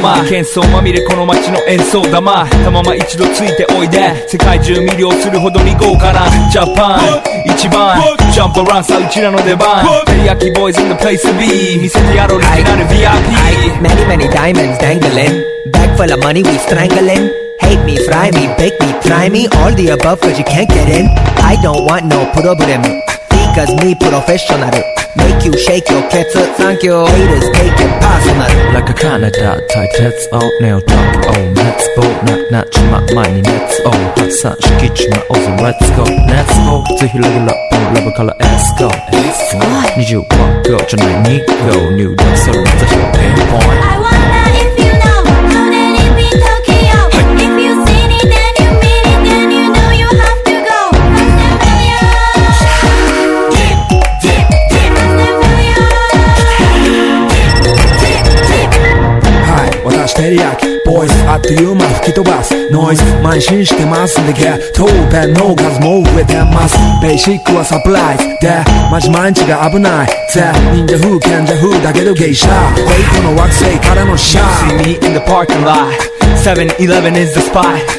幻想まみれこの街の演奏玉たまま一度ついておいで世界中魅了するほどに豪華なジャパン一番ジャンプランさうちらの出番テリヤキボーイズ in the place to be 見せてやろうオリジナル VIP Many, many diamonds dangling. Bag full of money, we strangling. Hate me, fry me, bake me, try me. All the above, cause you can't get in. I don't want no problem. Because me professional. Make you shake your cats up, thank you. Haters take it personal. Like a Canada tight heads out, nail talk, oh, let's go. not knock, my money, let's go. Hot sun, get you my oven, let's go. Let's go. To a look up, that level color, let's go. Need you, walk, go, tonight, need go. New dance, so let's go. I want that. はい、私テリヤキボイスあっという間吹き飛ばすノイズ慢心してますんでゲットペンの数も増えてますベーシックはサプライズでマジ毎日が危ないぜ忍者風賢者風だけど芸者フェイクの惑星からのシャ See ー me in the parking lot. 7-Eleven is the spot.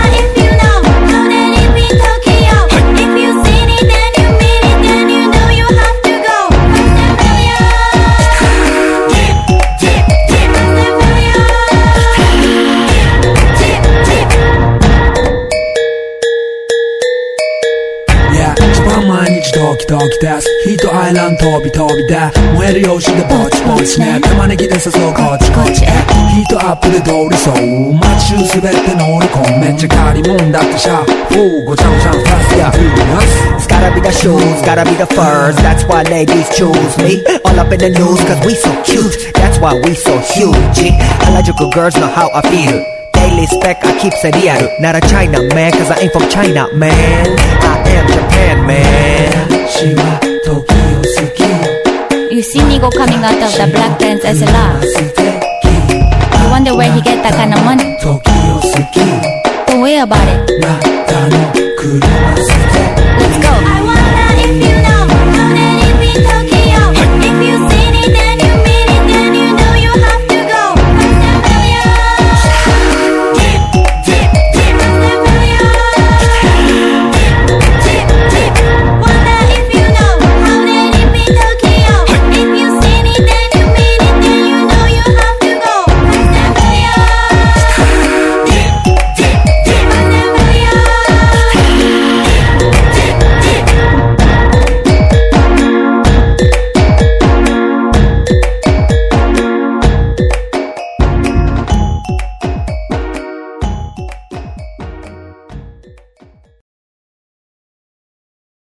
ドキドキですヒートアイランド飛び飛びで燃える用紙でぼちぼちね玉ねぎで誘うこっちこっちへヒートアップで通りそう街中滑って乗り込むめっちゃ借りもんだってシャフーごちゃごちゃファストや It's gotta be the shoes, gotta be the furs. That's why ladies choose me. All up in the news, cause we so cute. That's why we so huge. Harajuku girls know how I feel. Daily spec, I keep it real. Not a China man, cause I ain't from China, man. I am Japan, man. You see Nigo coming out of the black pants as a laugh. You wonder where he get that kind of money. Don't worry about it.